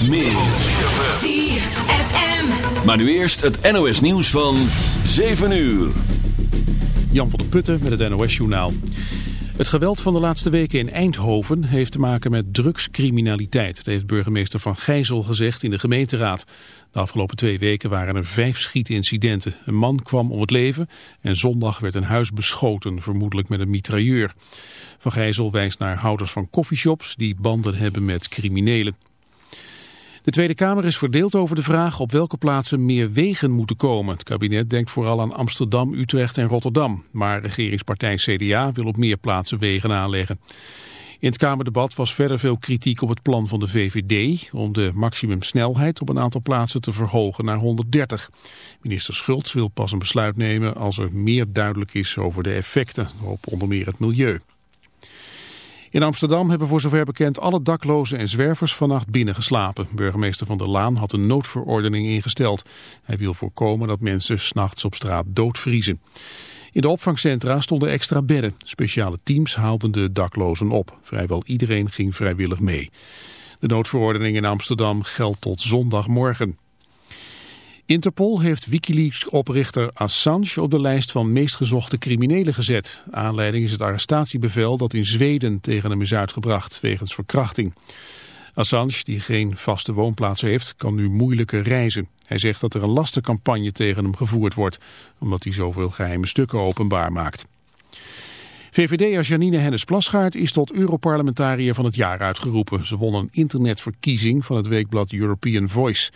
Straks meer. ZFM. Maar nu eerst het NOS nieuws van 7 uur. Jan van der Putten met het NOS-journaal. Het geweld van de laatste weken in Eindhoven heeft te maken met drugscriminaliteit. Dat heeft burgemeester Van Gijzel gezegd in de gemeenteraad. De afgelopen twee weken waren er vijf schietincidenten. Een man kwam om het leven en zondag werd een huis beschoten, vermoedelijk met een mitrailleur. Van Gijzel wijst naar houders van coffeeshops die banden hebben met criminelen. De Tweede Kamer is verdeeld over de vraag op welke plaatsen meer wegen moeten komen. Het kabinet denkt vooral aan Amsterdam, Utrecht en Rotterdam. Maar regeringspartij CDA wil op meer plaatsen wegen aanleggen. In het Kamerdebat was verder veel kritiek op het plan van de VVD... om de maximumsnelheid op een aantal plaatsen te verhogen naar 130. Minister Schultz wil pas een besluit nemen als er meer duidelijk is over de effecten op onder meer het milieu. In Amsterdam hebben voor zover bekend alle daklozen en zwervers vannacht binnengeslapen. Burgemeester Van der Laan had een noodverordening ingesteld. Hij wil voorkomen dat mensen s'nachts op straat doodvriezen. In de opvangcentra stonden extra bedden. Speciale teams haalden de daklozen op. Vrijwel iedereen ging vrijwillig mee. De noodverordening in Amsterdam geldt tot zondagmorgen. Interpol heeft Wikileaks-oprichter Assange op de lijst van meest gezochte criminelen gezet. Aanleiding is het arrestatiebevel dat in Zweden tegen hem is uitgebracht wegens verkrachting. Assange, die geen vaste woonplaats heeft, kan nu moeilijker reizen. Hij zegt dat er een lastencampagne tegen hem gevoerd wordt, omdat hij zoveel geheime stukken openbaar maakt. VVD'er Janine Hennis-Plasgaard is tot Europarlementariër van het jaar uitgeroepen. Ze won een internetverkiezing van het weekblad European Voice.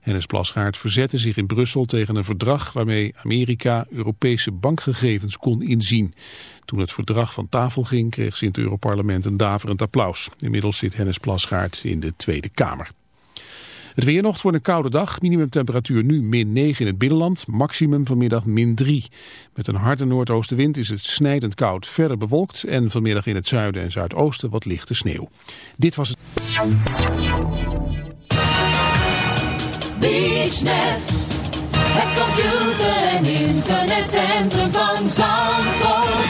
Hennis-Plasgaard verzette zich in Brussel tegen een verdrag waarmee Amerika Europese bankgegevens kon inzien. Toen het verdrag van tafel ging kreeg ze in het Europarlement een daverend applaus. Inmiddels zit Hennis-Plasgaard in de Tweede Kamer. Het weer nog voor een koude dag. Minimumtemperatuur nu min 9 in het binnenland. Maximum vanmiddag min 3. Met een harde noordoostenwind is het snijdend koud. Verder bewolkt en vanmiddag in het zuiden en zuidoosten wat lichte sneeuw. Dit was het. BeachNet. Het computer- en internetcentrum van Zandvoort.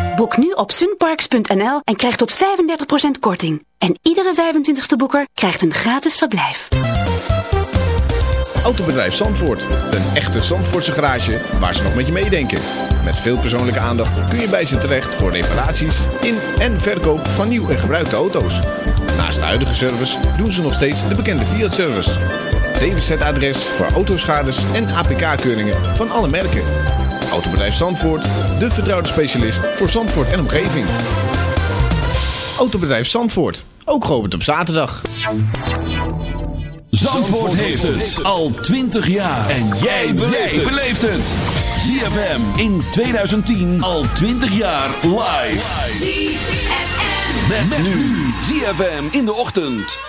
Boek nu op sunparks.nl en krijg tot 35% korting. En iedere 25ste boeker krijgt een gratis verblijf. Autobedrijf Zandvoort. Een echte Zandvoortse garage waar ze nog met je meedenken. Met veel persoonlijke aandacht kun je bij ze terecht voor reparaties in en verkoop van nieuw en gebruikte auto's. Naast de huidige service doen ze nog steeds de bekende Fiat-service. DWZ-adres voor autoschades en APK-keuringen van alle merken. Autobedrijf Zandvoort, de vertrouwde specialist voor Zandvoort en omgeving. Autobedrijf Zandvoort, ook geopend op zaterdag. Zandvoort heeft het al 20 jaar. En jij beleeft het. ZFM in 2010 al 20 jaar live. ZFM. Met, met nu. ZFM in de ochtend.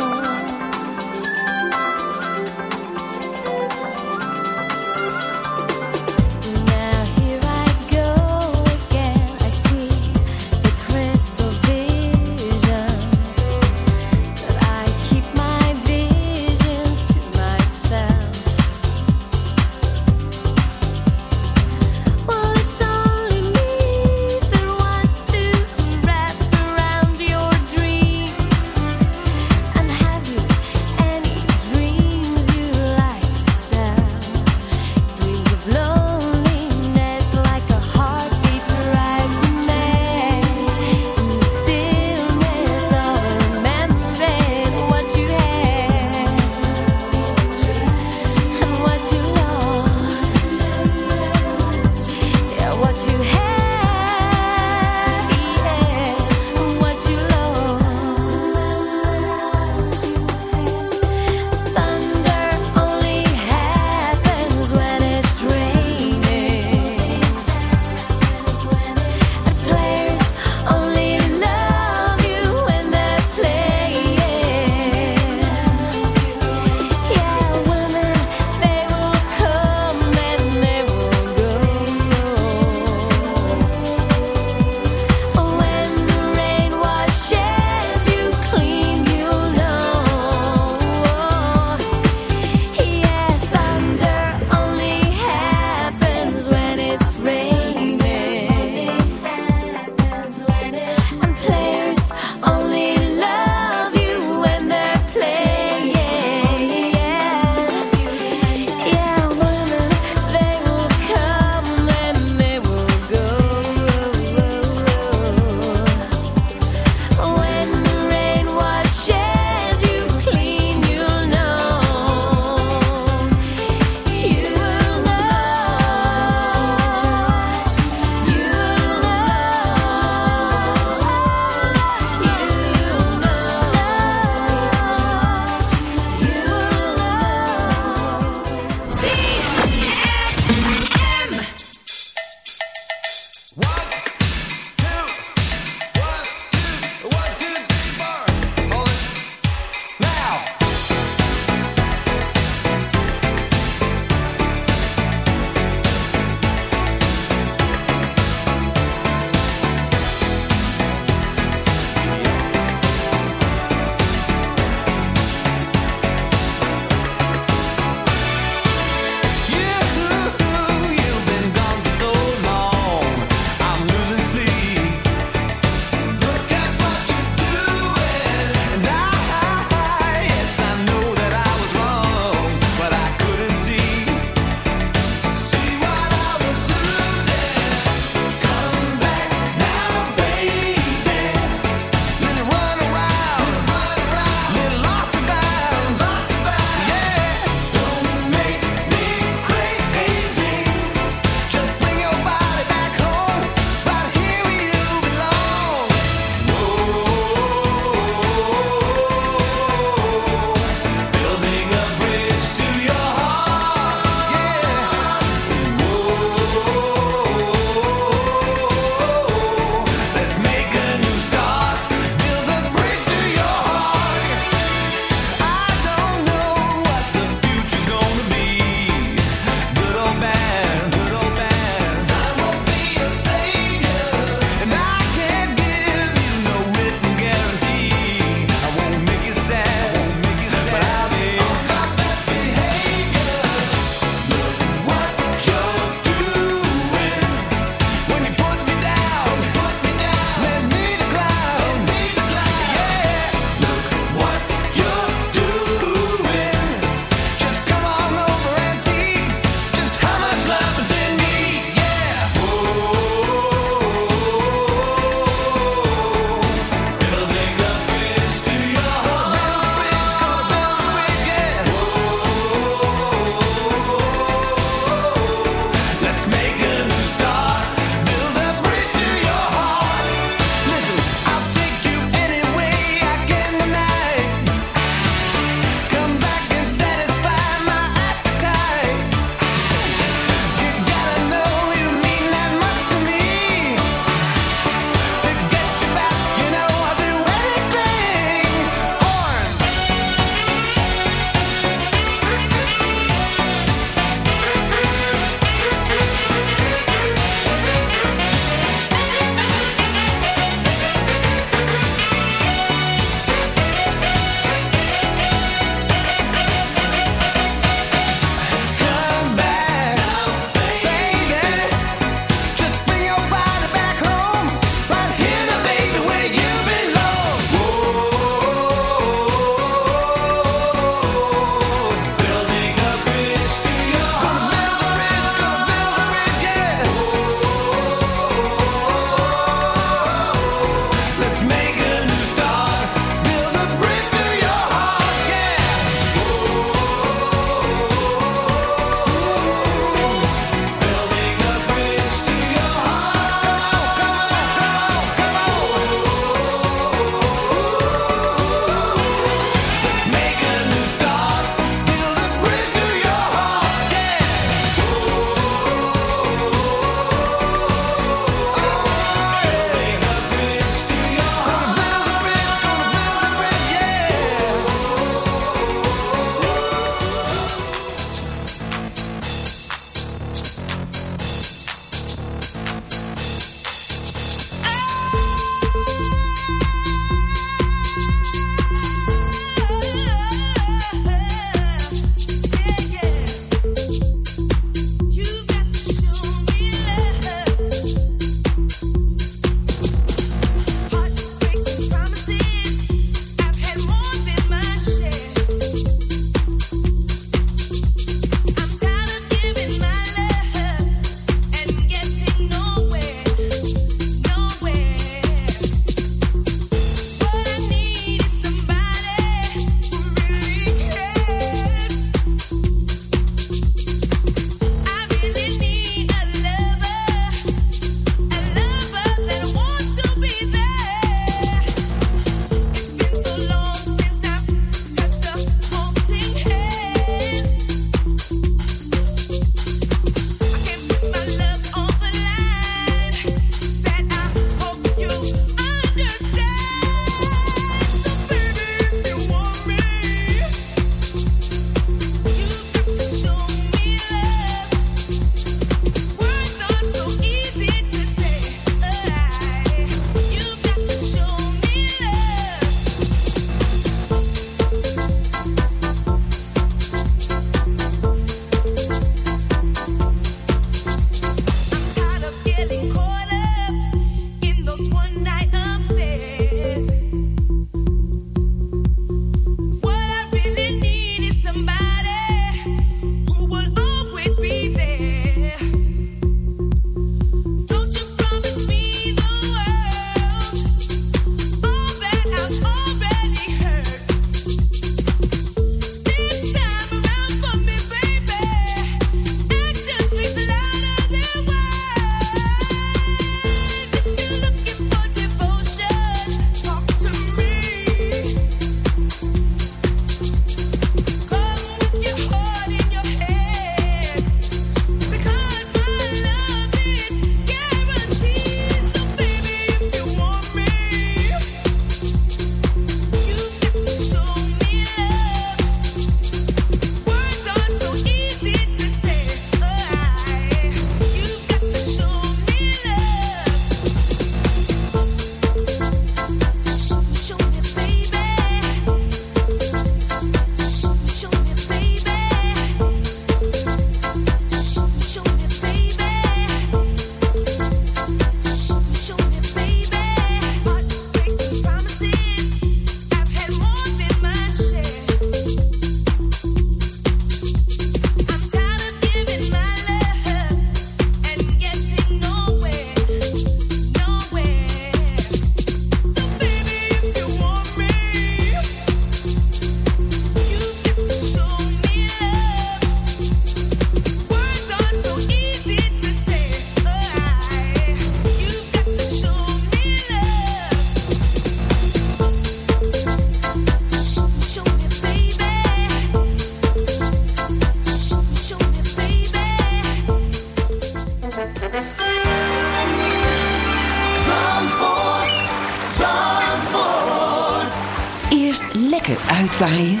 Eerst lekker uitwaaien.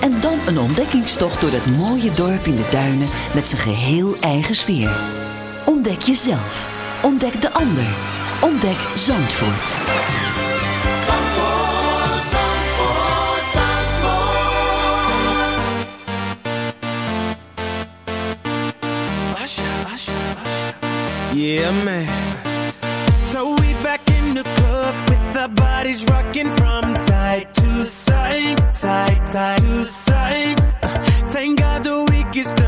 En dan een ontdekkingstocht door dat mooie dorp in de duinen met zijn geheel eigen sfeer. Ontdek jezelf. Ontdek de ander. Ontdek Zandvoort. Zandvoort, Zandvoort, Zandvoort. Asha, Asha, Asha. Yeah, man. that body's rocking from side to side, side, side to side. Uh, thank God the week is done.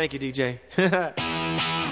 Thank you, DJ.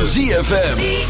van ZFM.